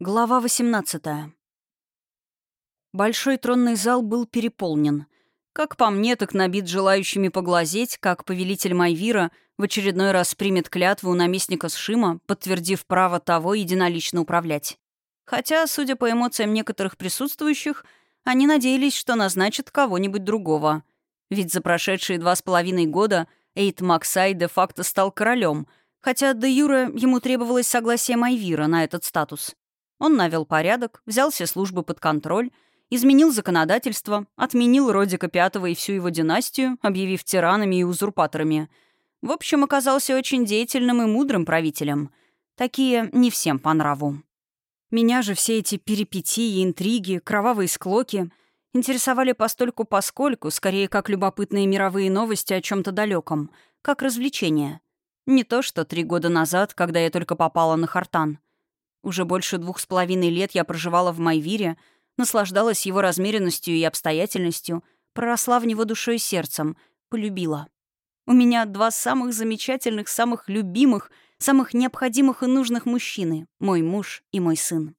Глава 18 Большой тронный зал был переполнен. Как по мне, так набит желающими поглазеть, как повелитель Майвира в очередной раз примет клятву у наместника Сшима, подтвердив право того единолично управлять. Хотя, судя по эмоциям некоторых присутствующих, они надеялись, что назначат кого-нибудь другого. Ведь за прошедшие два с половиной года Эйт Максай де-факто стал королем, хотя до Юра ему требовалось согласие Майвира на этот статус. Он навел порядок, взял все службы под контроль, изменил законодательство, отменил Родика Пятого и всю его династию, объявив тиранами и узурпаторами. В общем, оказался очень деятельным и мудрым правителем. Такие не всем по нраву. Меня же все эти перипетии, интриги, кровавые склоки интересовали постольку-поскольку, скорее как любопытные мировые новости о чем то далеком, как развлечение. Не то, что три года назад, когда я только попала на Хартан. Уже больше двух с половиной лет я проживала в Майвире, наслаждалась его размеренностью и обстоятельностью, проросла в него душой и сердцем, полюбила. У меня два самых замечательных, самых любимых, самых необходимых и нужных мужчины — мой муж и мой сын.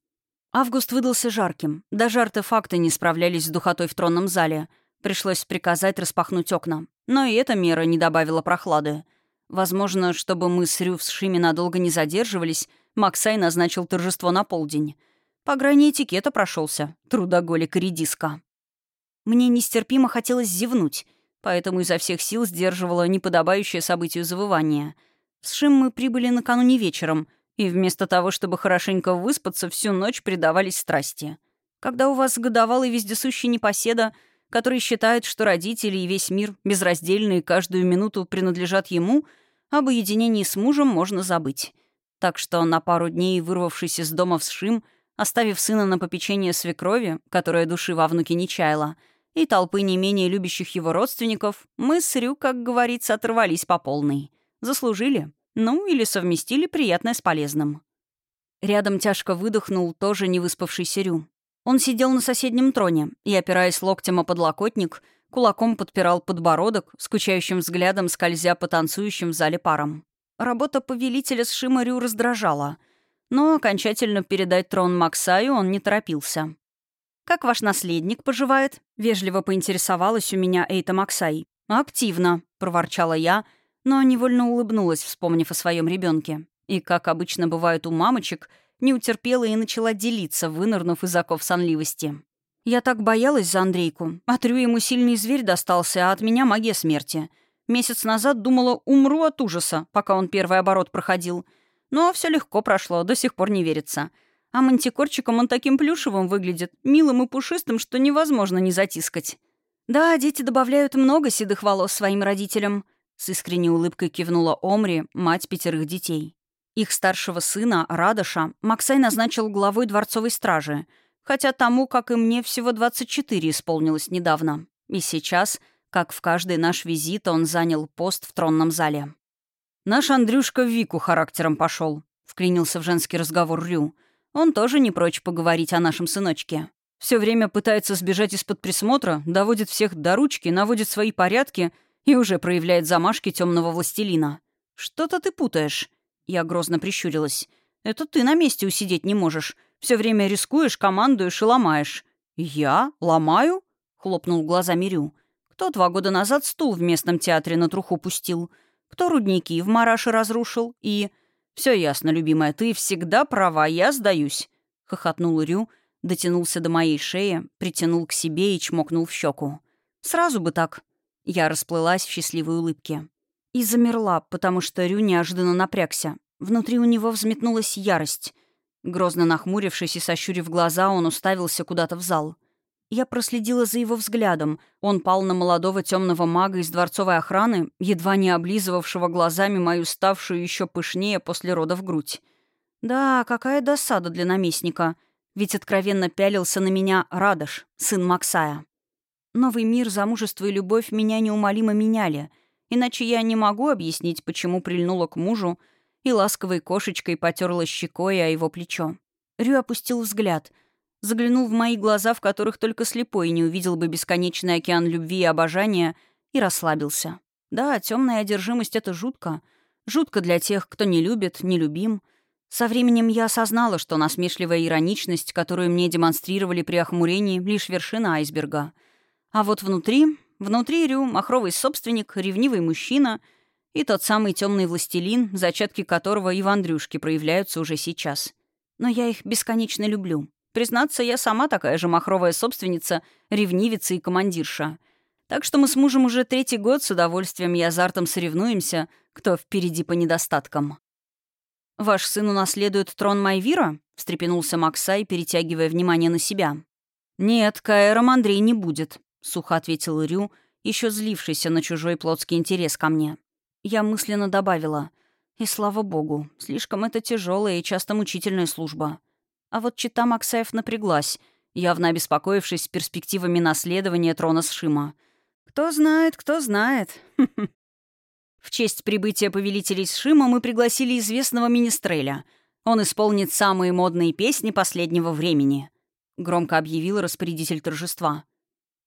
Август выдался жарким. Даже артефакты не справлялись с духотой в тронном зале. Пришлось приказать распахнуть окна. Но и эта мера не добавила прохлады. Возможно, чтобы мы с Рю в Шиме надолго не задерживались — Максай назначил торжество на полдень. По грани этикета прошелся, трудоголик редиска. Мне нестерпимо хотелось зевнуть, поэтому изо всех сил сдерживала неподобающее событию завывание. В Сшим мы прибыли накануне вечером, и вместо того, чтобы хорошенько выспаться, всю ночь предавались страсти. Когда у вас годовалый вездесущий непоседа, который считает, что родители и весь мир безраздельно и каждую минуту принадлежат ему, об уединении с мужем можно забыть. Так что на пару дней, вырвавшись из дома в Сшим, оставив сына на попечение свекрови, которая души во внуке не чаяла, и толпы не менее любящих его родственников, мы с Рю, как говорится, оторвались по полной. Заслужили. Ну, или совместили приятное с полезным. Рядом тяжко выдохнул тоже невыспавшийся Рю. Он сидел на соседнем троне и, опираясь локтем о подлокотник, кулаком подпирал подбородок, скучающим взглядом скользя по танцующим в зале парам. Работа повелителя с Шимарю раздражала, но окончательно передать трон Максаю он не торопился. «Как ваш наследник поживает?» — вежливо поинтересовалась у меня Эйта Максай. «Активно», — проворчала я, но невольно улыбнулась, вспомнив о своем ребенке. И, как обычно бывает у мамочек, не утерпела и начала делиться, вынырнув из оков сонливости. Я так боялась за Андрейку. Отрю ему сильный зверь достался, а от меня магия смерти — Месяц назад думала, умру от ужаса, пока он первый оборот проходил. Но все легко прошло, до сих пор не верится. А мантикорчиком он таким плюшевым выглядит, милым и пушистым, что невозможно не затискать. «Да, дети добавляют много седых волос своим родителям», — с искренней улыбкой кивнула Омри, мать пятерых детей. Их старшего сына, Радоша, Максай назначил главой дворцовой стражи, хотя тому, как и мне, всего 24 исполнилось недавно. И сейчас — как в каждый наш визит он занял пост в тронном зале. «Наш Андрюшка Вику характером пошел, вклинился в женский разговор Рю. «Он тоже не прочь поговорить о нашем сыночке. Все время пытается сбежать из-под присмотра, доводит всех до ручки, наводит свои порядки и уже проявляет замашки темного властелина. Что-то ты путаешь». Я грозно прищурилась. «Это ты на месте усидеть не можешь. Все время рискуешь, командуешь и ломаешь». «Я? Ломаю?» — хлопнул глазами Рю. Кто два года назад стул в местном театре на труху пустил, кто рудники в Мараше разрушил и... Все ясно, любимая, ты всегда права, я сдаюсь», — хохотнул Рю, дотянулся до моей шеи, притянул к себе и чмокнул в щеку. «Сразу бы так». Я расплылась в счастливой улыбке. И замерла, потому что Рю неожиданно напрягся. Внутри у него взметнулась ярость. Грозно нахмурившись и сощурив глаза, он уставился куда-то в зал. Я проследила за его взглядом. Он пал на молодого темного мага из дворцовой охраны, едва не облизывавшего глазами мою ставшую еще пышнее после родов грудь. Да, какая досада для наместника. Ведь откровенно пялился на меня Радош, сын Максая. Новый мир, замужество и любовь меня неумолимо меняли. Иначе я не могу объяснить, почему прильнула к мужу и ласковой кошечкой потерла щекой о его плечо. Рю опустил взгляд — заглянул в мои глаза, в которых только слепой не увидел бы бесконечный океан любви и обожания, и расслабился. Да, темная одержимость — это жутко. Жутко для тех, кто не любит, не любим. Со временем я осознала, что насмешливая ироничность, которую мне демонстрировали при охмурении, лишь вершина айсберга. А вот внутри, внутри Рю, махровый собственник, ревнивый мужчина и тот самый темный властелин, зачатки которого и в Андрюшке проявляются уже сейчас. Но я их бесконечно люблю. Признаться, я сама такая же махровая собственница, ревнивица и командирша. Так что мы с мужем уже третий год с удовольствием и азартом соревнуемся, кто впереди по недостаткам. «Ваш сын унаследует трон Майвира?» — встрепенулся Максай, перетягивая внимание на себя. «Нет, Каэром Андрей не будет», — сухо ответил Рю, еще злившийся на чужой плотский интерес ко мне. Я мысленно добавила. «И слава богу, слишком это тяжелая и часто мучительная служба». А вот чита Максаев напряглась, явно обеспокоившись перспективами наследования трона Сшима. «Кто знает, кто знает». В честь прибытия повелителей Сшима мы пригласили известного министреля. Он исполнит самые модные песни последнего времени», — громко объявил распорядитель торжества.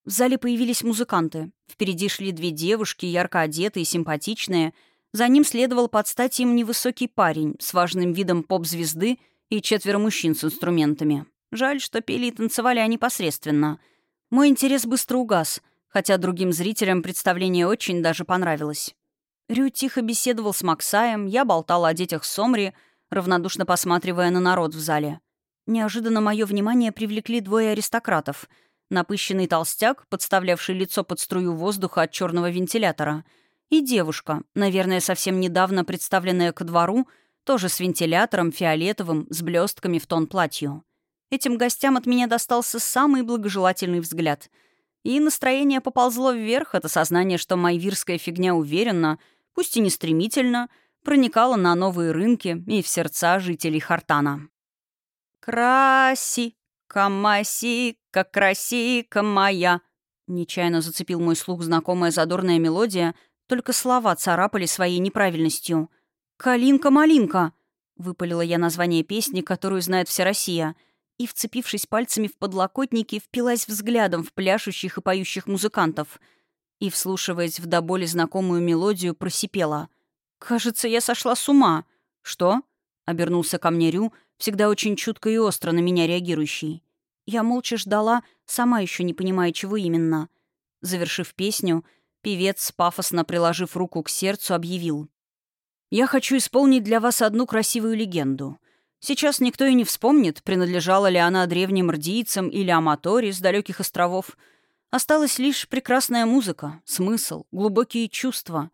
В зале появились музыканты. Впереди шли две девушки, ярко одетые, симпатичные. За ним следовал под стать им невысокий парень с важным видом поп-звезды и четверо мужчин с инструментами. Жаль, что пели и танцевали они посредственно. Мой интерес быстро угас, хотя другим зрителям представление очень даже понравилось. Рю тихо беседовал с Максаем, я болтала о детях Сомри, равнодушно посматривая на народ в зале. Неожиданно мое внимание привлекли двое аристократов. Напыщенный толстяк, подставлявший лицо под струю воздуха от черного вентилятора, и девушка, наверное, совсем недавно представленная ко двору, тоже с вентилятором, фиолетовым, с блестками в тон платью. Этим гостям от меня достался самый благожелательный взгляд. И настроение поползло вверх от осознания, что майвирская фигня уверенно — пусть и не стремительно, проникала на новые рынки и в сердца жителей Хартана. «Краси, камаси, как красика моя!» Нечаянно зацепил мой слух знакомая задорная мелодия, только слова царапали своей неправильностью. «Калинка-малинка!» — выпалила я название песни, которую знает вся Россия, и, вцепившись пальцами в подлокотники, впилась взглядом в пляшущих и поющих музыкантов — и, вслушиваясь в до боли знакомую мелодию, просипела. «Кажется, я сошла с ума». «Что?» — обернулся ко мне Рю, всегда очень чутко и остро на меня реагирующий. Я молча ждала, сама еще не понимая, чего именно. Завершив песню, певец, пафосно приложив руку к сердцу, объявил. «Я хочу исполнить для вас одну красивую легенду. Сейчас никто и не вспомнит, принадлежала ли она древним рдийцам или аматоре с далеких островов — Осталась лишь прекрасная музыка, смысл, глубокие чувства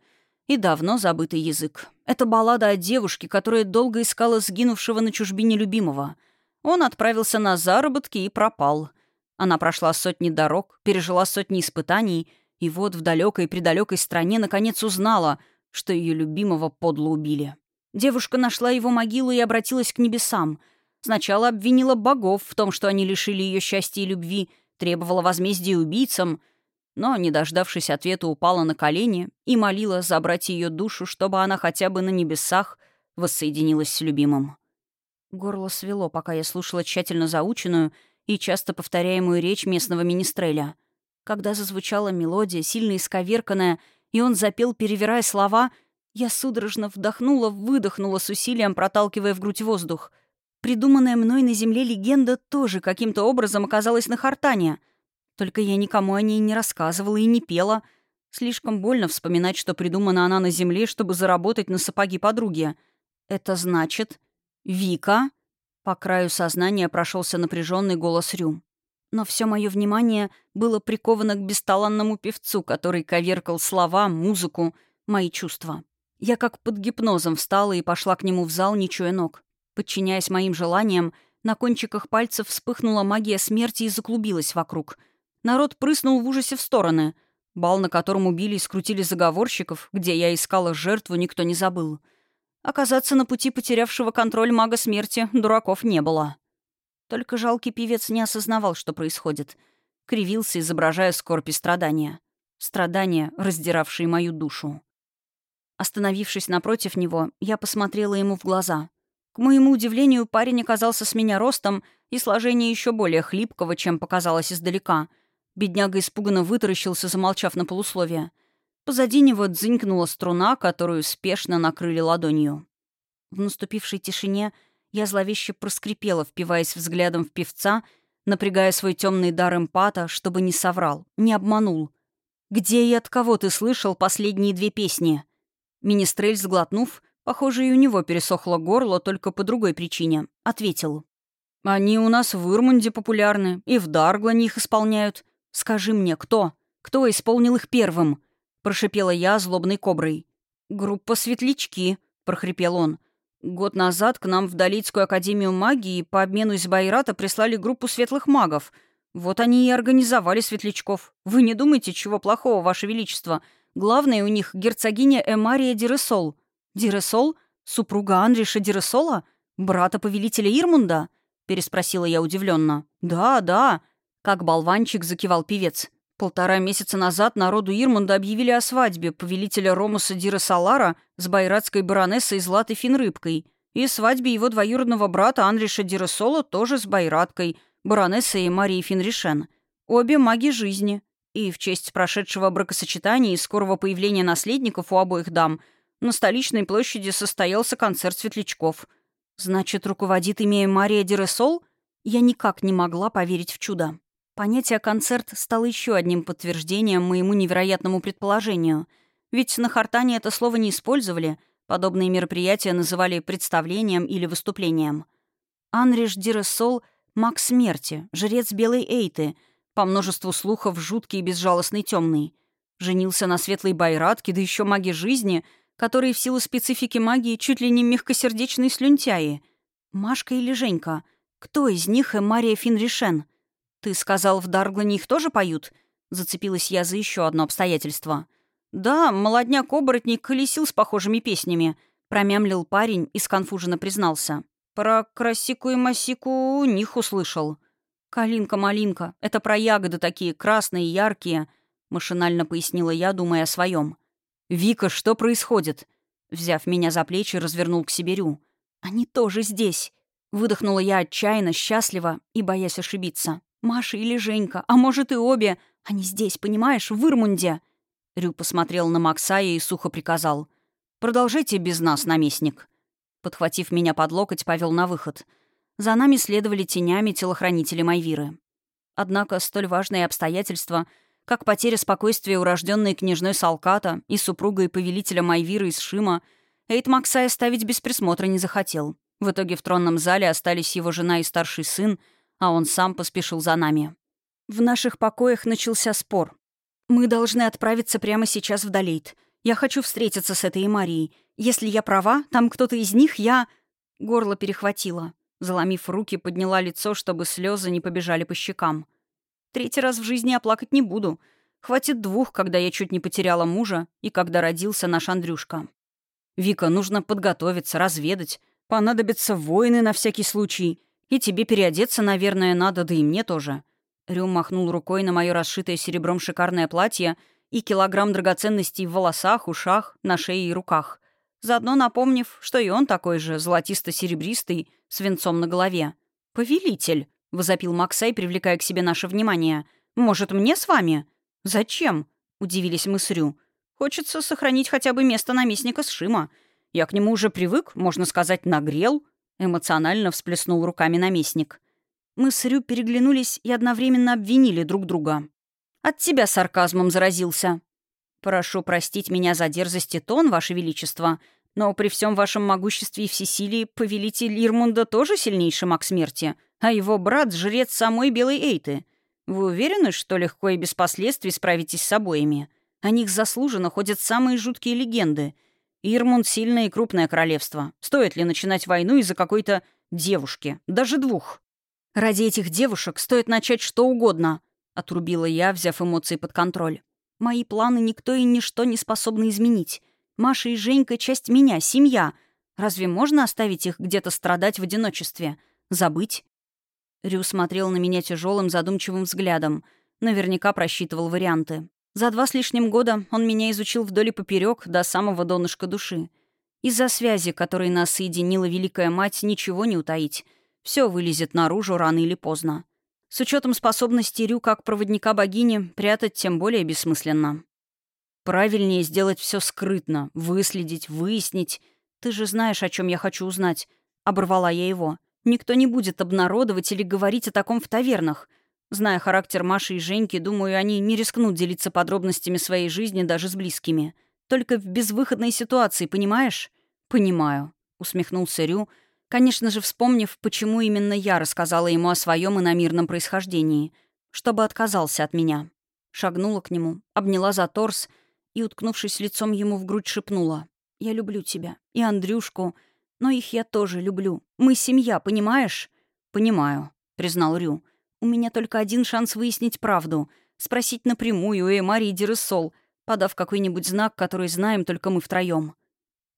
и давно забытый язык. Это баллада о девушке, которая долго искала сгинувшего на чужбине любимого. Он отправился на заработки и пропал. Она прошла сотни дорог, пережила сотни испытаний, и вот в далекой-предалекой стране наконец узнала, что ее любимого подло убили. Девушка нашла его могилу и обратилась к небесам. Сначала обвинила богов в том, что они лишили ее счастья и любви — требовала возмездия убийцам, но, не дождавшись ответа, упала на колени и молила забрать ее душу, чтобы она хотя бы на небесах воссоединилась с любимым. Горло свело, пока я слушала тщательно заученную и часто повторяемую речь местного министреля. Когда зазвучала мелодия, сильно исковерканная, и он запел, перевирая слова, я судорожно вдохнула, выдохнула с усилием, проталкивая в грудь воздух — Придуманная мной на Земле легенда тоже каким-то образом оказалась на Хартане. Только я никому о ней не рассказывала и не пела. Слишком больно вспоминать, что придумана она на Земле, чтобы заработать на сапоги подруги. Это значит... Вика? По краю сознания прошелся напряженный голос Рю. Но все мое внимание было приковано к бесталанному певцу, который коверкал слова, музыку, мои чувства. Я как под гипнозом встала и пошла к нему в зал, не чуя ног. Подчиняясь моим желаниям, на кончиках пальцев вспыхнула магия смерти и заклубилась вокруг. Народ прыснул в ужасе в стороны. Бал, на котором убили и скрутили заговорщиков, где я искала жертву, никто не забыл. Оказаться на пути потерявшего контроль мага смерти дураков не было. Только жалкий певец не осознавал, что происходит. Кривился, изображая скорбь и страдания. Страдания, раздиравшие мою душу. Остановившись напротив него, я посмотрела ему в глаза. К моему удивлению, парень оказался с меня ростом и сложение еще более хлипкого, чем показалось издалека. Бедняга испуганно вытаращился, замолчав на полусловие. Позади него дзынькнула струна, которую спешно накрыли ладонью. В наступившей тишине Я зловеще проскрипела, впиваясь взглядом в певца, напрягая свой темный дар эмпата, чтобы не соврал, не обманул. «Где и от кого ты слышал последние две песни?» Министрель, сглотнув, похоже, и у него пересохло горло только по другой причине, ответил. «Они у нас в Ирмунде популярны, и в Дарглане их исполняют. Скажи мне, кто? Кто исполнил их первым?» — прошипела я злобной коброй. «Группа «Светлячки», — прохрипел он. «Год назад к нам в Далитскую академию магии по обмену из Байрата прислали группу светлых магов. Вот они и организовали светлячков. Вы не думайте, чего плохого, Ваше Величество. Главное у них герцогиня Эмария Диресол. Диресол? Супруга Андриша Диресола? Брата повелителя Ирмунда?» — переспросила я удивленно. «Да, да», — как болванчик закивал певец. Полтора месяца назад народу Ирмунда объявили о свадьбе повелителя Ромуса Дира Салара с байратской баронессой Златой Финрыбкой и свадьбе его двоюродного брата Анриша Дира Соло тоже с байраткой, баронессой Марией Финришен. Обе маги жизни. И в честь прошедшего бракосочетания и скорого появления наследников у обоих дам на столичной площади состоялся концерт светлячков. Значит, руководит ими Мария Диресол? Я никак не могла поверить в чудо. Понятие «концерт» стало еще одним подтверждением моему невероятному предположению. Ведь на Хартане это слово не использовали, подобные мероприятия называли представлением или выступлением. Анриш Диресол — маг смерти, жрец Белой Эйты, по множеству слухов жуткий и безжалостный темный. Женился на светлой байратке, да еще маги жизни, которые в силу специфики магии чуть ли не мягкосердечные слюнтяи. Машка или Женька? Кто из них и Мария Финришен — «Ты сказал, в Дарглане их тоже поют?» Зацепилась я за еще одно обстоятельство. «Да, молодняк-оборотник колесил с похожими песнями», — промямлил парень и сконфуженно признался. «Про красику и масику у них услышал». «Калинка-малинка, это про ягоды такие, красные, яркие», — машинально пояснила я, думая о своем. «Вика, что происходит?» Взяв меня за плечи, развернул к себе Рю. «Они тоже здесь», — выдохнула я отчаянно, счастливо и боясь ошибиться. Маша или Женька, а может и обе. Они здесь, понимаешь, в Ирмунде». Рю посмотрел на Максая и сухо приказал. «Продолжайте без нас, наместник». Подхватив меня под локоть, повел на выход. За нами следовали тенями телохранители Майвиры. Однако столь важные обстоятельства, как потеря спокойствия урожденной княжной Салката и супругой повелителя Майвиры из Шима, Эйт Максая ставить без присмотра не захотел. В итоге в тронном зале остались его жена и старший сын — а он сам поспешил за нами. В наших покоях начался спор. «Мы должны отправиться прямо сейчас в Долейт. Я хочу встретиться с этой Марией. Если я права, там кто-то из них, я...» Горло перехватило. Заломив руки, подняла лицо, чтобы слезы не побежали по щекам. «Третий раз в жизни оплакать не буду. Хватит двух, когда я чуть не потеряла мужа и когда родился наш Андрюшка. Вика, нужно подготовиться, разведать. Понадобятся воины на всякий случай. И тебе переодеться, наверное, надо, да и мне тоже». Рюм махнул рукой на мое расшитое серебром шикарное платье и килограмм драгоценностей в волосах, ушах, на шее и руках. Заодно напомнив, что и он такой же, золотисто-серебристый, с венцом на голове. «Повелитель!» — возопил Максай, привлекая к себе наше внимание. «Может, мне с вами?» «Зачем?» — удивились мы с Рю. «Хочется сохранить хотя бы место наместника Сшима. Я к нему уже привык, можно сказать, нагрел». Эмоционально всплеснул руками наместник. Мы с Рю переглянулись и одновременно обвинили друг друга. «От тебя сарказмом заразился». «Прошу простить меня за дерзость и тон, Ваше Величество, но при всем вашем могуществе и всесилии повелитель Ирмунда тоже сильнейший маг смерти, а его брат — жрец самой Белой Эйты. Вы уверены, что легко и без последствий справитесь с обоими? О них заслуженно ходят самые жуткие легенды — Ирмунд — сильное и крупное королевство. Стоит ли начинать войну из-за какой-то девушки? Даже двух. Ради этих девушек стоит начать что угодно, — отрубила я, взяв эмоции под контроль. Мои планы никто и ничто не способны изменить. Маша и Женька — часть меня, семья. Разве можно оставить их где-то страдать в одиночестве? Забыть? Рю смотрел на меня тяжелым задумчивым взглядом. Наверняка просчитывал варианты. За два с лишним года он меня изучил вдоль и поперек до самого донышка души. Из-за связи, которой нас соединила Великая Мать, ничего не утаить. Все вылезет наружу рано или поздно. С учетом способности Рю как проводника богини, прятать тем более бессмысленно. Правильнее сделать все скрытно, выследить, выяснить. Ты же знаешь, о чем я хочу узнать. — оборвала я его. «Никто не будет обнародовать или говорить о таком в тавернах. Зная характер Маши и Женьки, думаю, они не рискнут делиться подробностями своей жизни даже с близкими. Только в безвыходной ситуации, понимаешь?» «Понимаю», — усмехнулся Рю, конечно же, вспомнив, почему именно я рассказала ему о своем иномирном происхождении, чтобы отказался от меня. Шагнула к нему, обняла за торс и, уткнувшись лицом ему в грудь, шепнула. «Я люблю тебя. И Андрюшку. Но их я тоже люблю. Мы семья, понимаешь?» «Понимаю», — признал Рю. «У меня только один шанс выяснить правду. Спросить напрямую и Дересол, подав какой-нибудь знак, который знаем только мы втроем.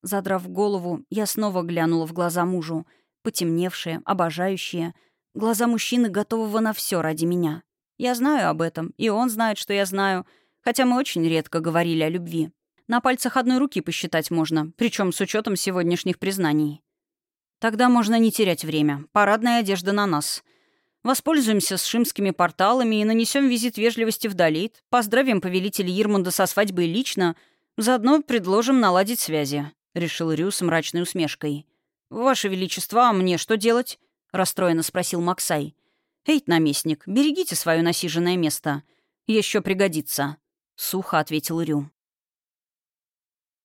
Задрав голову, я снова глянула в глаза мужу. Потемневшие, обожающие. Глаза мужчины, готового на все ради меня. Я знаю об этом, и он знает, что я знаю, хотя мы очень редко говорили о любви. На пальцах одной руки посчитать можно, причем с учетом сегодняшних признаний. Тогда можно не терять время. Парадная одежда на нас. Воспользуемся шимскими порталами и нанесем визит вежливости в Далит, поздравим повелителя Ирмунда со свадьбой лично, заодно предложим наладить связи», — решил Рю с мрачной усмешкой. «Ваше Величество, а мне что делать?» — расстроенно спросил Максай. «Эйт, наместник, берегите свое насиженное место. Еще пригодится», — сухо ответил Рю.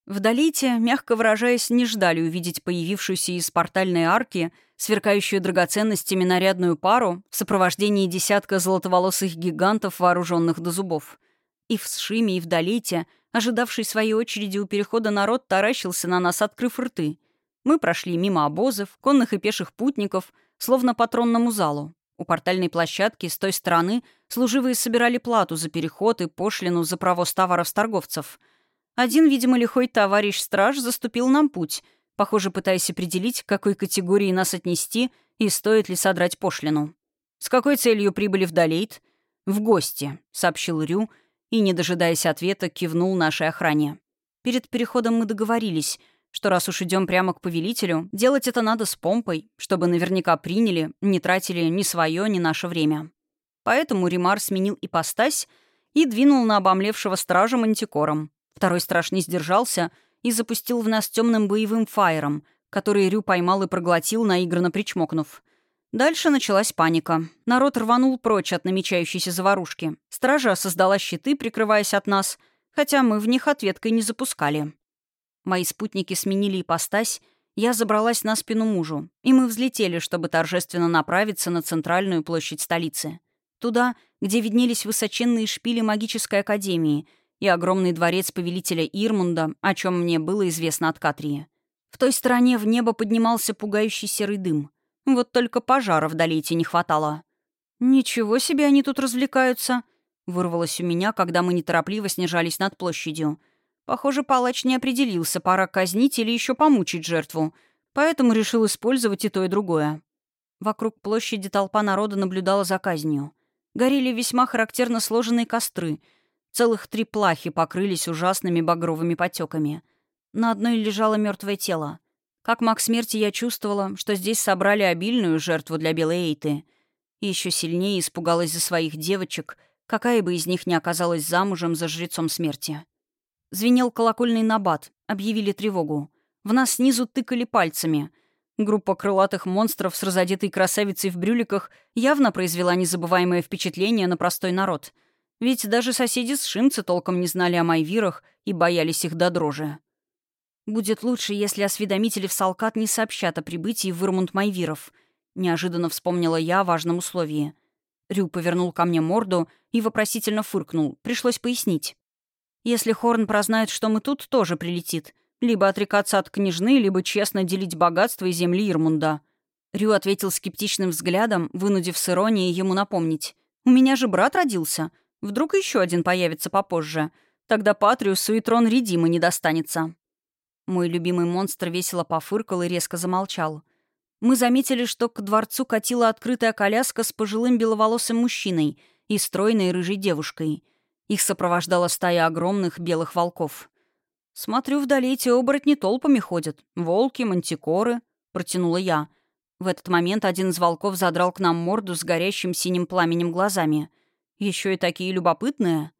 В Долите, мягко выражаясь, не ждали увидеть появившуюся из портальной арки, сверкающую драгоценностями нарядную пару в сопровождении десятка золотоволосых гигантов, вооруженных до зубов. И в Сшиме, и в Долите, ожидавший своей очереди у перехода народ, таращился на нас, открыв рты. Мы прошли мимо обозов, конных и пеших путников, словно по тронному залу. У портальной площадки с той стороны служивые собирали плату за переход и пошлину за провоз товаров с торговцев — один, видимо, лихой товарищ-страж заступил нам путь, похоже, пытаясь определить, к какой категории нас отнести и стоит ли содрать пошлину. «С какой целью прибыли в Долейт?» «В гости», — сообщил Рю, и, не дожидаясь ответа, кивнул нашей охране. Перед переходом мы договорились, что раз уж идем прямо к повелителю, делать это надо с помпой, чтобы наверняка приняли, не тратили ни свое, ни наше время. Поэтому Римар сменил ипостась и двинул на обомлевшего стража мантикором, Второй страж не сдержался и запустил в нас темным боевым фаером, который Рю поймал и проглотил, наигранно причмокнув. Дальше началась паника. Народ рванул прочь от намечающейся заварушки. Стража создала щиты, прикрываясь от нас, хотя мы в них ответкой не запускали. Мои спутники сменили ипостась, я забралась на спину мужу, и мы взлетели, чтобы торжественно направиться на центральную площадь столицы. Туда, где виднелись высоченные шпили магической академии — и огромный дворец повелителя Ирмунда, о чем мне было известно от Катрии. В той стороне в небо поднимался пугающий серый дым. Вот только пожара в долете не хватало. «Ничего себе они тут развлекаются!» — вырвалось у меня, когда мы неторопливо снижались над площадью. Похоже, палач не определился, пора казнить или еще помучить жертву, поэтому решил использовать и то, и другое. Вокруг площади толпа народа наблюдала за казнью. Горели весьма характерно сложенные костры — Целых три плахи покрылись ужасными багровыми потеками. На одной лежало мертвое тело. Как маг смерти я чувствовала, что здесь собрали обильную жертву для белой Эйты. И еще сильнее испугалась за своих девочек, какая бы из них ни оказалась замужем за жрецом смерти. Звенел колокольный набат, объявили тревогу. В нас снизу тыкали пальцами. Группа крылатых монстров с разодетой красавицей в брюликах явно произвела незабываемое впечатление на простой народ — ведь даже соседи с Шимца толком не знали о майвирах и боялись их до дрожи. «Будет лучше, если осведомители в Салкат не сообщат о прибытии в Ирмунд майвиров», — неожиданно вспомнила я о важном условии. Рю повернул ко мне морду и вопросительно фыркнул. Пришлось пояснить. «Если Хорн прознает, что мы тут, тоже прилетит. Либо отрекаться от княжны, либо честно делить богатство и земли Ирмунда». Рю ответил скептичным взглядом, вынудив с иронией ему напомнить. «У меня же брат родился. Вдруг еще один появится попозже. Тогда Патриусу и трон Редима не достанется. Мой любимый монстр весело пофыркал и резко замолчал. Мы заметили, что к дворцу катила открытая коляска с пожилым беловолосым мужчиной и стройной рыжей девушкой. Их сопровождала стая огромных белых волков. «Смотрю, вдали эти оборотни толпами ходят. Волки, мантикоры», — протянула я. В этот момент один из волков задрал к нам морду с горящим синим пламенем глазами — еще и такие любопытные.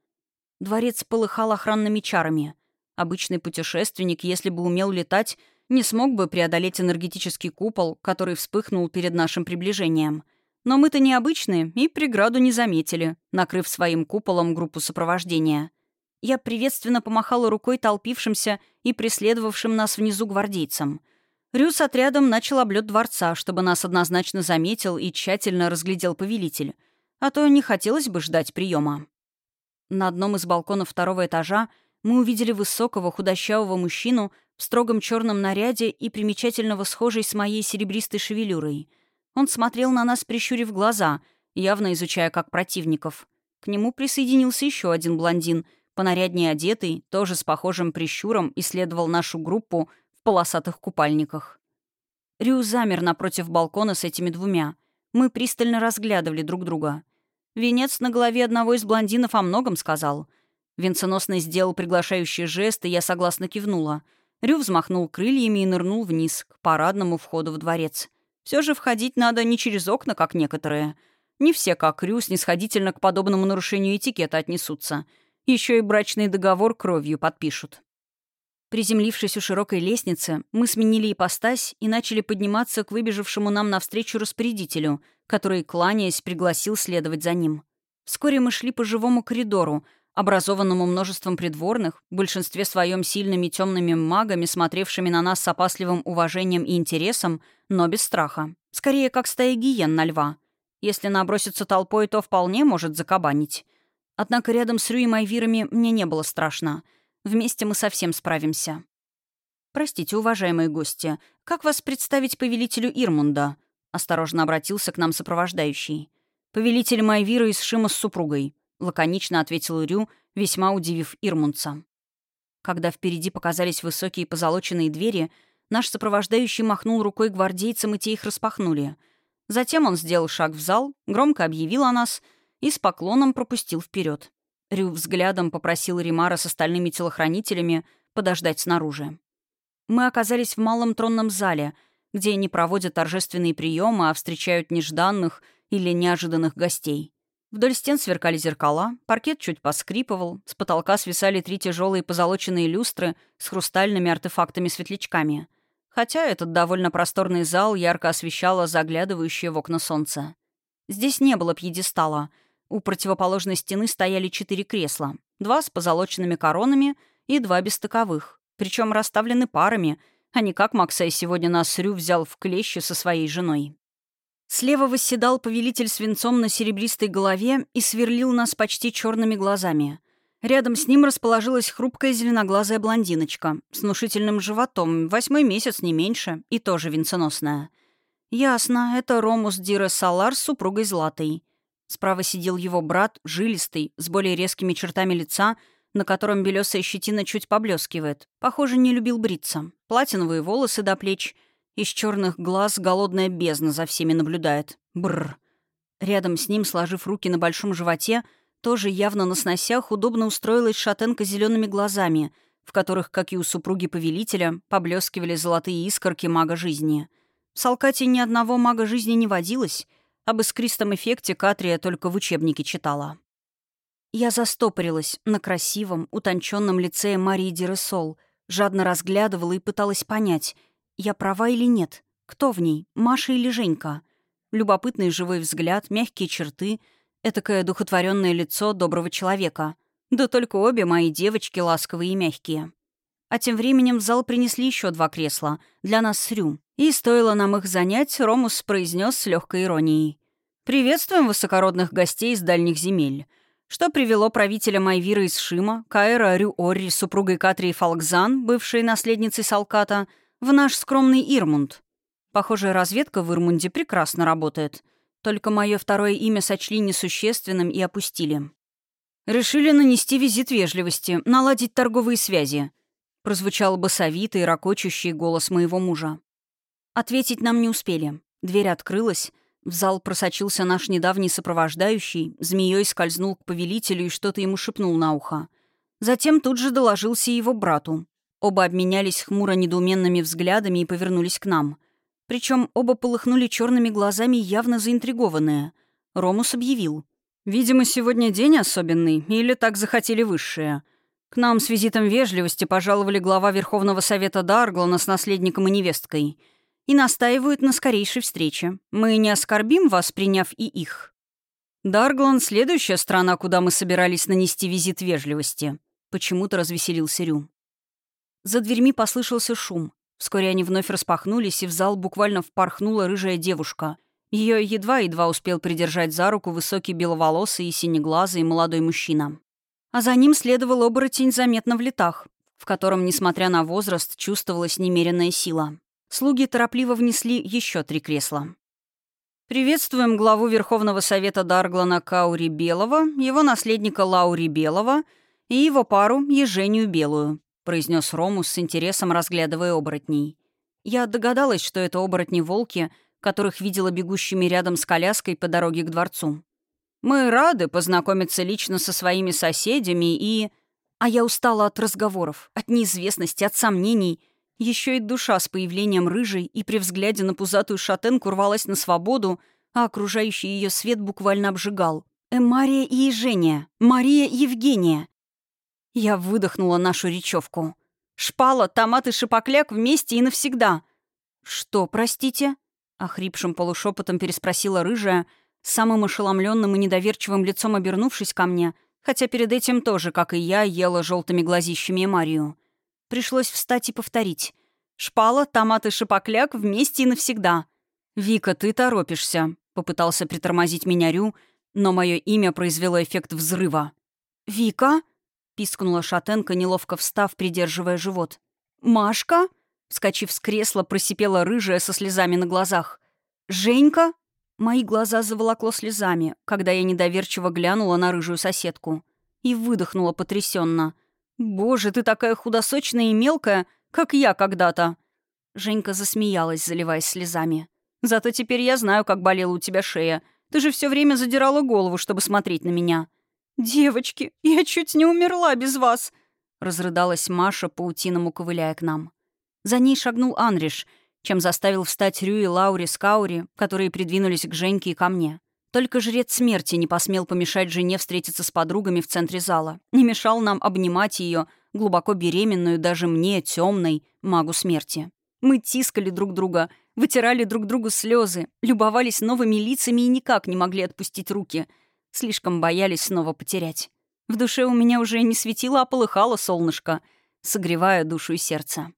Дворец полыхал охранными чарами. Обычный путешественник, если бы умел летать, не смог бы преодолеть энергетический купол, который вспыхнул перед нашим приближением. Но мы-то необычные и преграду не заметили, накрыв своим куполом группу сопровождения. Я приветственно помахала рукой толпившимся и преследовавшим нас внизу гвардейцам. Рю с отрядом начал облет дворца, чтобы нас однозначно заметил и тщательно разглядел повелитель. А то не хотелось бы ждать приема. На одном из балконов второго этажа мы увидели высокого худощавого мужчину в строгом черном наряде и примечательного схожей с моей серебристой шевелюрой. Он смотрел на нас, прищурив глаза, явно изучая как противников. К нему присоединился еще один блондин, понаряднее одетый, тоже с похожим прищуром, исследовал нашу группу в полосатых купальниках. Рю замер напротив балкона с этими двумя. Мы пристально разглядывали друг друга. Венец на голове одного из блондинов о многом сказал — Венценосный сделал приглашающий жест, и я согласно кивнула. Рю взмахнул крыльями и нырнул вниз, к парадному входу в дворец. Все же входить надо не через окна, как некоторые. Не все, как Рю, снисходительно к подобному нарушению этикета отнесутся. Еще и брачный договор кровью подпишут. Приземлившись у широкой лестницы, мы сменили ипостась и начали подниматься к выбежавшему нам навстречу распорядителю, который, кланяясь, пригласил следовать за ним. Вскоре мы шли по живому коридору, образованному множеством придворных, в большинстве своем сильными темными магами, смотревшими на нас с опасливым уважением и интересом, но без страха. Скорее, как стая гиен на льва. Если набросится толпой, то вполне может закабанить. Однако рядом с Рю и Майвирами мне не было страшно. Вместе мы совсем справимся. «Простите, уважаемые гости, как вас представить повелителю Ирмунда?» — осторожно обратился к нам сопровождающий. «Повелитель Майвира из Шима с супругой лаконично ответил Рю, весьма удивив Ирмунца. Когда впереди показались высокие позолоченные двери, наш сопровождающий махнул рукой гвардейцам, и те их распахнули. Затем он сделал шаг в зал, громко объявил о нас и с поклоном пропустил вперед. Рю взглядом попросил Римара с остальными телохранителями подождать снаружи. Мы оказались в малом тронном зале, где не проводят торжественные приемы, а встречают нежданных или неожиданных гостей. Вдоль стен сверкали зеркала, паркет чуть поскрипывал, с потолка свисали три тяжелые позолоченные люстры с хрустальными артефактами-светлячками. Хотя этот довольно просторный зал ярко освещало заглядывающее в окна солнце. Здесь не было пьедестала. У противоположной стены стояли четыре кресла. Два с позолоченными коронами и два без таковых. Причем расставлены парами, а не как Максей сегодня нас Рю взял в клещи со своей женой. Слева восседал повелитель свинцом на серебристой голове и сверлил нас почти черными глазами. Рядом с ним расположилась хрупкая зеленоглазая блондиночка с внушительным животом, восьмой месяц не меньше, и тоже венценосная. Ясно, это Ромус Дире Салар с супругой Златой. Справа сидел его брат, жилистый, с более резкими чертами лица, на котором белесая щетина чуть поблескивает. Похоже, не любил бриться. Платиновые волосы до плеч — из черных глаз голодная бездна за всеми наблюдает. Бррр. Рядом с ним, сложив руки на большом животе, тоже явно на сносях удобно устроилась шатенка зелеными глазами, в которых, как и у супруги повелителя, поблескивали золотые искорки мага жизни. В Салкате ни одного мага жизни не водилось, об искристом эффекте Катрия только в учебнике читала. Я застопорилась на красивом, утонченном лице Марии Диресол, жадно разглядывала и пыталась понять — я права или нет? Кто в ней, Маша или Женька? Любопытный живой взгляд, мягкие черты, этакое духотворенное лицо доброго человека. Да только обе мои девочки ласковые и мягкие. А тем временем в зал принесли еще два кресла, для нас с Рю. И стоило нам их занять, Ромус произнес с легкой иронией. «Приветствуем высокородных гостей из дальних земель. Что привело правителя Майвира из Шима, Каэра Рю Орри, супругой Катрии Фалкзан, бывшей наследницей Салката, в наш скромный Ирмунд. Похоже, разведка в Ирмунде прекрасно работает. Только мое второе имя сочли несущественным и опустили. Решили нанести визит вежливости, наладить торговые связи. Прозвучал басовитый, ракочущий голос моего мужа. Ответить нам не успели. Дверь открылась, в зал просочился наш недавний сопровождающий, змеей скользнул к повелителю и что-то ему шепнул на ухо. Затем тут же доложился его брату. Оба обменялись хмуро недоуменными взглядами и повернулись к нам. Причем оба полыхнули черными глазами, явно заинтригованные. Ромус объявил. «Видимо, сегодня день особенный, или так захотели высшие. К нам с визитом вежливости пожаловали глава Верховного Совета Дарглана с наследником и невесткой и настаивают на скорейшей встрече. Мы не оскорбим вас, приняв и их. Дарглан — следующая страна, куда мы собирались нанести визит вежливости. Почему-то развеселился Рю. За дверьми послышался шум. Вскоре они вновь распахнулись, и в зал буквально впорхнула рыжая девушка. Ее едва-едва успел придержать за руку высокий беловолосый и синеглазый молодой мужчина. А за ним следовал оборотень заметно в летах, в котором, несмотря на возраст, чувствовалась немеренная сила. Слуги торопливо внесли еще три кресла. «Приветствуем главу Верховного Совета Дарглана Каури Белого, его наследника Лаури Белого и его пару Ежению Белую», — произнес Ромус с интересом, разглядывая оборотней. Я догадалась, что это оборотни-волки, которых видела бегущими рядом с коляской по дороге к дворцу. «Мы рады познакомиться лично со своими соседями и...» А я устала от разговоров, от неизвестности, от сомнений — еще и душа с появлением рыжей и при взгляде на пузатую шатенку рвалась на свободу, а окружающий ее свет буквально обжигал. «Э, Мария и Ежения! Мария Евгения!» Я выдохнула нашу речевку. «Шпала, томат и шипокляк вместе и навсегда!» «Что, простите?» — охрипшим полушепотом переспросила рыжая, самым ошеломленным и недоверчивым лицом обернувшись ко мне, хотя перед этим тоже, как и я, ела желтыми глазищами Марию. Пришлось встать и повторить. «Шпала, томат и шипокляк вместе и навсегда». «Вика, ты торопишься», — попытался притормозить меня Рю, но мое имя произвело эффект взрыва. «Вика?» — пискнула шатенка, неловко встав, придерживая живот. «Машка?» — вскочив с кресла, просипела рыжая со слезами на глазах. «Женька?» Мои глаза заволокло слезами, когда я недоверчиво глянула на рыжую соседку. И выдохнула потрясенно. «Боже, ты такая худосочная и мелкая, как я когда-то!» Женька засмеялась, заливаясь слезами. «Зато теперь я знаю, как болела у тебя шея. Ты же все время задирала голову, чтобы смотреть на меня». «Девочки, я чуть не умерла без вас!» Разрыдалась Маша, паутиному ковыляя к нам. За ней шагнул Анриш, чем заставил встать Рю и Лаури с Каури, которые придвинулись к Женьке и ко мне. Только жрец смерти не посмел помешать жене встретиться с подругами в центре зала. Не мешал нам обнимать ее, глубоко беременную, даже мне, темной, магу смерти. Мы тискали друг друга, вытирали друг другу слезы, любовались новыми лицами и никак не могли отпустить руки. Слишком боялись снова потерять. В душе у меня уже не светило, а полыхало солнышко, согревая душу и сердце.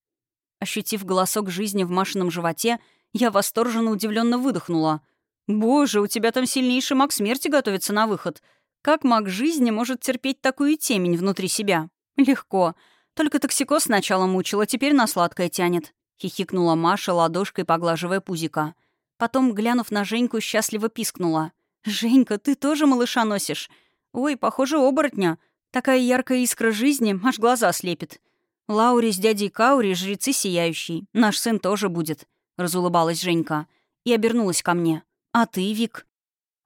Ощутив голосок жизни в Машином животе, я восторженно удивленно выдохнула — «Боже, у тебя там сильнейший маг смерти готовится на выход. Как маг жизни может терпеть такую темень внутри себя? Легко. Только токсикоз сначала мучил, а теперь на сладкое тянет», — хихикнула Маша, ладошкой поглаживая пузика. Потом, глянув на Женьку, счастливо пискнула. «Женька, ты тоже малыша носишь? Ой, похоже, оборотня. Такая яркая искра жизни, аж глаза слепит. Лаури с дядей Каури — жрецы сияющий. Наш сын тоже будет», — разулыбалась Женька. И обернулась ко мне. «А ты, Вик?»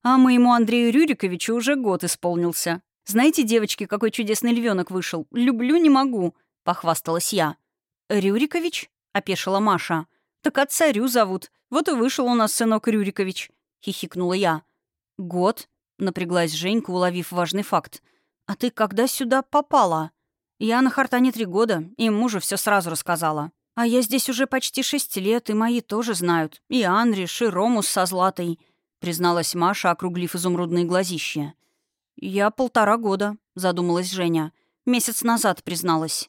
«А моему Андрею Рюриковичу уже год исполнился. Знаете, девочки, какой чудесный львенок вышел? Люблю, не могу», — похвасталась я. «Рюрикович?» — опешила Маша. «Так отца Рю зовут. Вот и вышел у нас сынок Рюрикович», — хихикнула я. «Год?» — напряглась Женька, уловив важный факт. «А ты когда сюда попала?» «Я на Хартане три года, и мужу все сразу рассказала. А я здесь уже почти шесть лет, и мои тоже знают. И Анриш, и Ромус со Златой», — призналась Маша, округлив изумрудные глазища. «Я полтора года», — задумалась Женя. «Месяц назад призналась».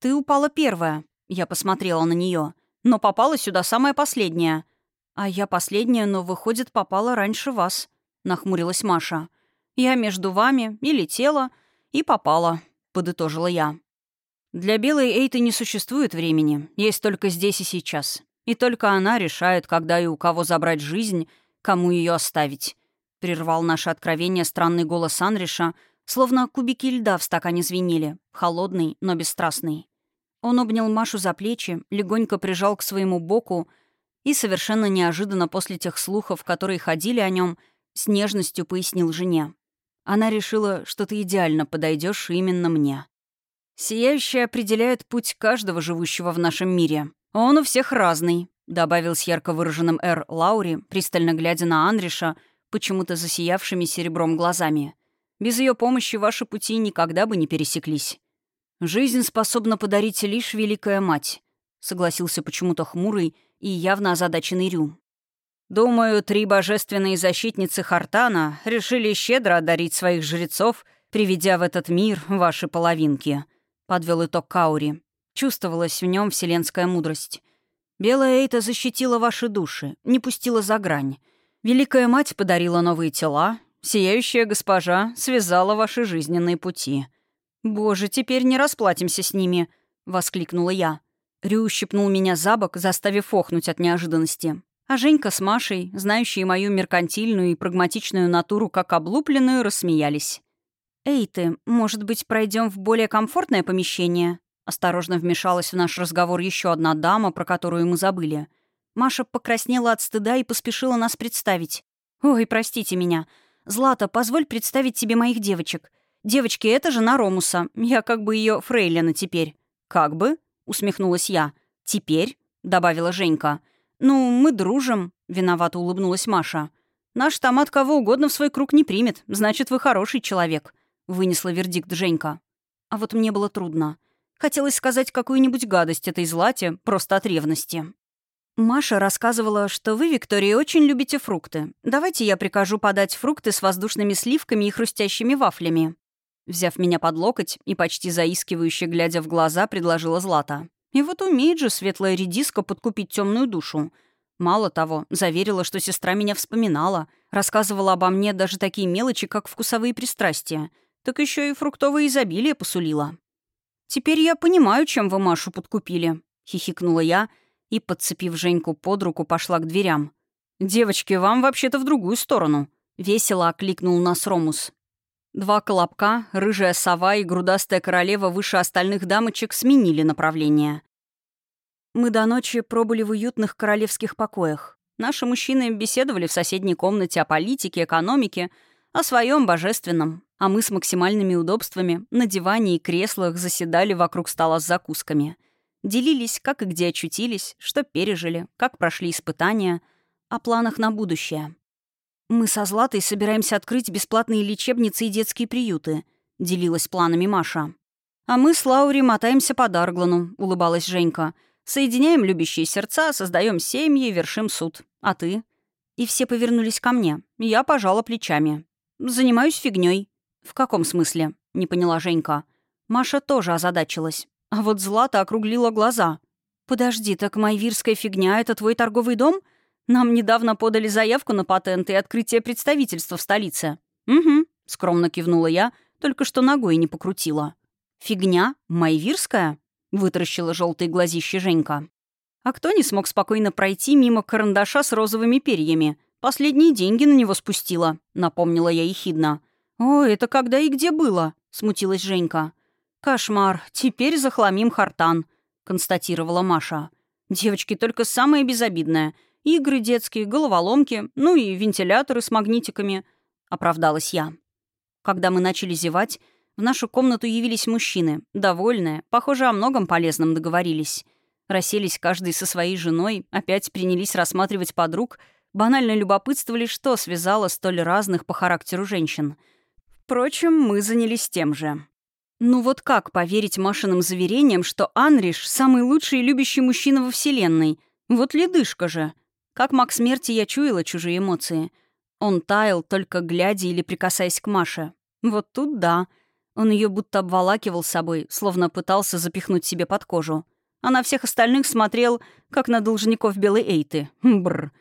«Ты упала первая», — я посмотрела на нее. «Но попала сюда самая последняя». «А я последняя, но, выходит, попала раньше вас», — нахмурилась Маша. «Я между вами и летела, и попала», — подытожила я. Для белой Эйты не существует времени, есть только здесь и сейчас. И только она решает, когда и у кого забрать жизнь, кому ее оставить. Прервал наше откровение странный голос Анриша, словно кубики льда в стакане звенели, холодный, но бесстрастный. Он обнял Машу за плечи, легонько прижал к своему боку и совершенно неожиданно после тех слухов, которые ходили о нем, с нежностью пояснил жене. Она решила, что ты идеально подойдешь именно мне. «Сияющий определяет путь каждого живущего в нашем мире. Он у всех разный», — добавил с ярко выраженным «Р» Лаури, пристально глядя на Анриша, почему-то засиявшими серебром глазами. «Без ее помощи ваши пути никогда бы не пересеклись». «Жизнь способна подарить лишь Великая Мать», — согласился почему-то хмурый и явно озадаченный Рю. «Думаю, три божественные защитницы Хартана решили щедро одарить своих жрецов, приведя в этот мир ваши половинки», — подвел итог Каури. Чувствовалась в нем вселенская мудрость. «Белая Эйта защитила ваши души, не пустила за грань. Великая Мать подарила новые тела, сияющая госпожа связала ваши жизненные пути». «Боже, теперь не расплатимся с ними!» — воскликнула я. Рю щипнул меня за бок, заставив охнуть от неожиданности. А Женька с Машей, знающие мою меркантильную и прагматичную натуру как облупленную, рассмеялись. «Эй ты, может быть, пройдем в более комфортное помещение?» Осторожно вмешалась в наш разговор еще одна дама, про которую мы забыли. Маша покраснела от стыда и поспешила нас представить. «Ой, простите меня. Злата, позволь представить тебе моих девочек. Девочки, это жена Ромуса. Я как бы ее фрейлина теперь». «Как бы?» — усмехнулась я. «Теперь?» — добавила Женька. «Ну, мы дружим», — виновато улыбнулась Маша. «Наш томат кого угодно в свой круг не примет. Значит, вы хороший человек», — вынесла вердикт Женька. А вот мне было трудно. Хотелось сказать какую-нибудь гадость этой Злате, просто от ревности. «Маша рассказывала, что вы, Виктория, очень любите фрукты. Давайте я прикажу подать фрукты с воздушными сливками и хрустящими вафлями». Взяв меня под локоть и почти заискивающе глядя в глаза, предложила Злата. И вот умеет же светлая редиска подкупить темную душу. Мало того, заверила, что сестра меня вспоминала, рассказывала обо мне даже такие мелочи, как вкусовые пристрастия, так еще и фруктовое изобилие посулила. «Теперь я понимаю, чем вы Машу подкупили», — хихикнула я и, подцепив Женьку под руку, пошла к дверям. «Девочки, вам вообще-то в другую сторону», — весело окликнул нас Ромус. Два колобка, рыжая сова и грудастая королева выше остальных дамочек сменили направление. Мы до ночи пробыли в уютных королевских покоях. Наши мужчины беседовали в соседней комнате о политике, экономике, о своем божественном, а мы с максимальными удобствами на диване и креслах заседали вокруг стола с закусками. Делились, как и где очутились, что пережили, как прошли испытания, о планах на будущее. «Мы со Златой собираемся открыть бесплатные лечебницы и детские приюты», — делилась планами Маша. «А мы с Лаури мотаемся по Дарглану», — улыбалась Женька. «Соединяем любящие сердца, создаем семьи, вершим суд. А ты?» И все повернулись ко мне. Я пожала плечами. «Занимаюсь фигней. «В каком смысле?» — не поняла Женька. Маша тоже озадачилась. А вот Злата округлила глаза. «Подожди, так майвирская фигня — это твой торговый дом?» Нам недавно подали заявку на патент и открытие представительства в столице». «Угу», — скромно кивнула я, только что ногой не покрутила. «Фигня? Майвирская?» — вытаращила желтые глазища Женька. «А кто не смог спокойно пройти мимо карандаша с розовыми перьями? Последние деньги на него спустила», — напомнила я ехидно. «О, это когда и где было?» — смутилась Женька. «Кошмар. Теперь захламим хартан», — констатировала Маша. «Девочки, только самое безобидное — Игры детские, головоломки, ну и вентиляторы с магнитиками», — оправдалась я. Когда мы начали зевать, в нашу комнату явились мужчины, довольные, похоже, о многом полезном договорились. Расселись каждый со своей женой, опять принялись рассматривать подруг, банально любопытствовали, что связало столь разных по характеру женщин. Впрочем, мы занялись тем же. Ну вот как поверить Машиным заверениям, что Анриш — самый лучший и любящий мужчина во Вселенной? Вот ледышка же. Как маг смерти я чуяла чужие эмоции. Он таял, только глядя или прикасаясь к Маше. Вот тут да. Он ее будто обволакивал собой, словно пытался запихнуть себе под кожу. А на всех остальных смотрел, как на должников белой эйты. Бррр.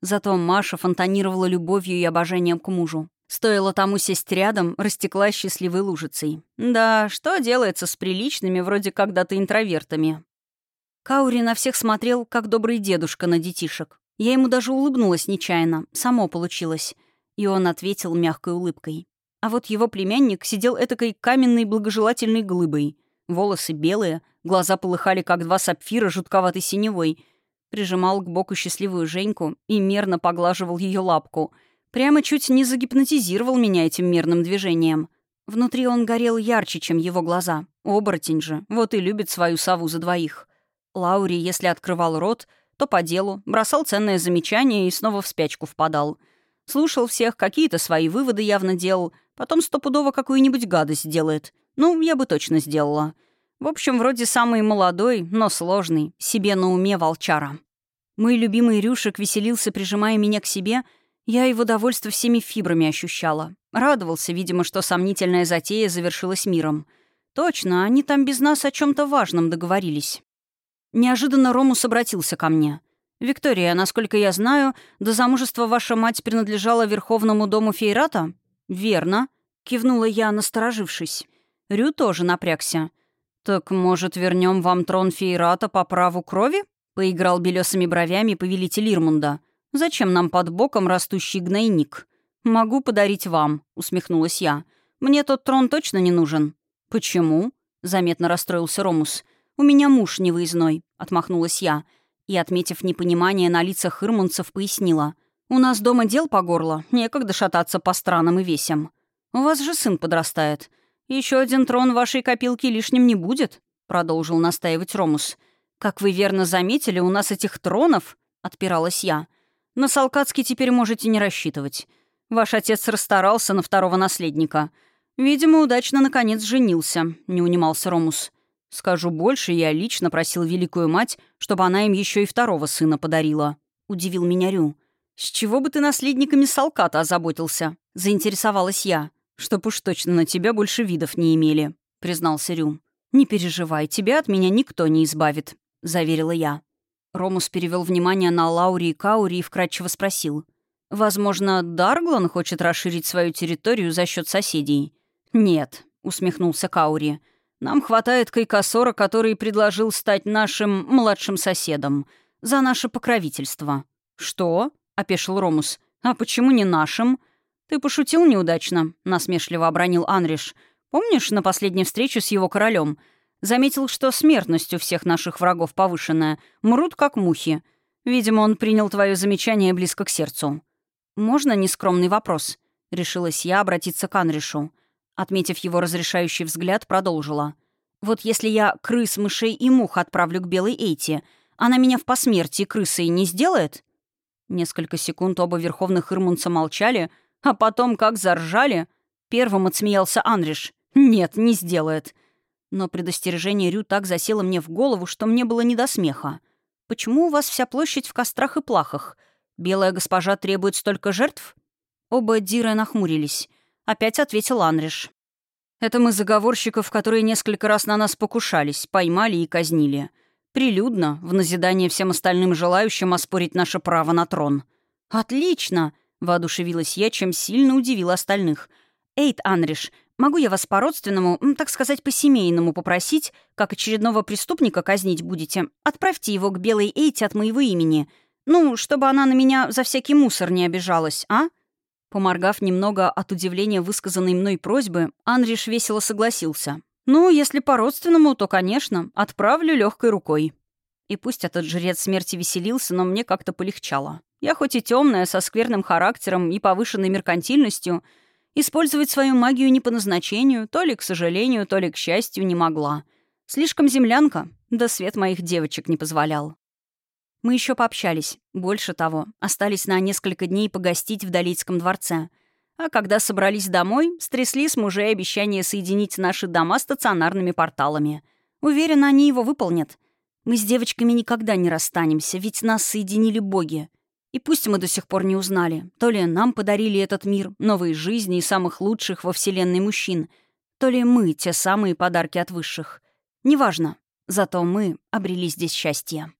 Зато Маша фонтанировала любовью и обожанием к мужу. Стоило тому сесть рядом, растеклась счастливой лужицей. Да, что делается с приличными, вроде когда-то интровертами? Каури на всех смотрел, как добрый дедушка на детишек. Я ему даже улыбнулась нечаянно, само получилось. И он ответил мягкой улыбкой. А вот его племянник сидел этакой каменной благожелательной глыбой. Волосы белые, глаза полыхали, как два сапфира жутковатой синевой. Прижимал к боку счастливую Женьку и мерно поглаживал ее лапку. Прямо чуть не загипнотизировал меня этим мерным движением. Внутри он горел ярче, чем его глаза. Оборотень же, вот и любит свою сову за двоих. Лаури, если открывал рот — то по делу, бросал ценное замечание и снова в спячку впадал. Слушал всех, какие-то свои выводы явно делал, потом стопудово какую-нибудь гадость делает. Ну, я бы точно сделала. В общем, вроде самый молодой, но сложный, себе на уме волчара. Мой любимый Рюшек веселился, прижимая меня к себе. Я его довольство всеми фибрами ощущала. Радовался, видимо, что сомнительная затея завершилась миром. Точно, они там без нас о чем то важном договорились. Неожиданно Ромус обратился ко мне. «Виктория, насколько я знаю, до замужества ваша мать принадлежала Верховному дому Фейрата?» «Верно», — кивнула я, насторожившись. Рю тоже напрягся. «Так, может, вернем вам трон Фейрата по праву крови?» Поиграл белесыми бровями повелитель Ирмунда. «Зачем нам под боком растущий гнойник?» «Могу подарить вам», — усмехнулась я. «Мне тот трон точно не нужен». «Почему?» — заметно расстроился Ромус. «У меня муж невыездной», — отмахнулась я. И, отметив непонимание на лицах ирмунцев, пояснила. «У нас дома дел по горло, некогда шататься по странам и весям. У вас же сын подрастает. Еще один трон вашей копилки лишним не будет», — продолжил настаивать. «Ромус». «Как вы верно заметили, у нас этих тронов...» — отпиралась я. «На Салкацкий теперь можете не рассчитывать. Ваш отец расстарался на второго наследника. Видимо, удачно, наконец, женился», — не унимался Ромус. «Скажу больше, я лично просил великую мать, чтобы она им еще и второго сына подарила», — удивил меня Рю. «С чего бы ты наследниками Салката озаботился?» — заинтересовалась я. «Чтоб уж точно на тебя больше видов не имели», — признался Рю. «Не переживай, тебя от меня никто не избавит», — заверила я. Ромус перевел внимание на Лаури и Каури и вкратчиво спросил. «Возможно, Дарглан хочет расширить свою территорию за счет соседей?» «Нет», — усмехнулся Каури. «Нам хватает Кайкосора, который предложил стать нашим младшим соседом. За наше покровительство». «Что?» — опешил Ромус. «А почему не нашим?» «Ты пошутил неудачно», — насмешливо обронил Анриш. «Помнишь на последней встрече с его королем? Заметил, что смертность у всех наших врагов повышенная. Мрут, как мухи. Видимо, он принял твое замечание близко к сердцу. «Можно нескромный вопрос?» — решилась я обратиться к Анришу. Отметив его разрешающий взгляд, продолжила. «Вот если я крыс, мышей и мух отправлю к белой Эйти, она меня в посмертии крысой не сделает?» Несколько секунд оба верховных ирмунца молчали, а потом, как заржали, первым отсмеялся Анриш. «Нет, не сделает. Но предостережение Рю так засело мне в голову, что мне было не до смеха. «Почему у вас вся площадь в кострах и плахах? Белая госпожа требует столько жертв?» Оба Дира нахмурились. Опять ответил Анриш. «Это мы заговорщиков, которые несколько раз на нас покушались, поймали и казнили. Прилюдно, в назидание всем остальным желающим оспорить наше право на трон». «Отлично!» — воодушевилась я, чем сильно удивила остальных. «Эйт, Анриш, Могу я вас по-родственному, так сказать, по-семейному попросить, как очередного преступника казнить будете? Отправьте его к Белой Эйте от моего имени. Ну, чтобы она на меня за всякий мусор не обижалась, а?» Поморгав немного от удивления высказанной мной просьбы, Анриш весело согласился. «Ну, если по-родственному, то, конечно, отправлю легкой рукой». И пусть этот жрец смерти веселился, но мне как-то полегчало. Я хоть и темная, со скверным характером и повышенной меркантильностью — Использовать свою магию не по назначению, то ли к сожалению, то ли к счастью, не могла. Слишком землянка, да свет моих девочек не позволял. Мы еще пообщались. Больше того, остались на несколько дней погостить в Долицком дворце. А когда собрались домой, стрясли с мужей обещание соединить наши дома стационарными порталами. Уверена, они его выполнят. Мы с девочками никогда не расстанемся, ведь нас соединили боги. И пусть мы до сих пор не узнали, то ли нам подарили этот мир, новые жизни и самых лучших во Вселенной мужчин, то ли мы те самые подарки от высших. Неважно, зато мы обрели здесь счастье.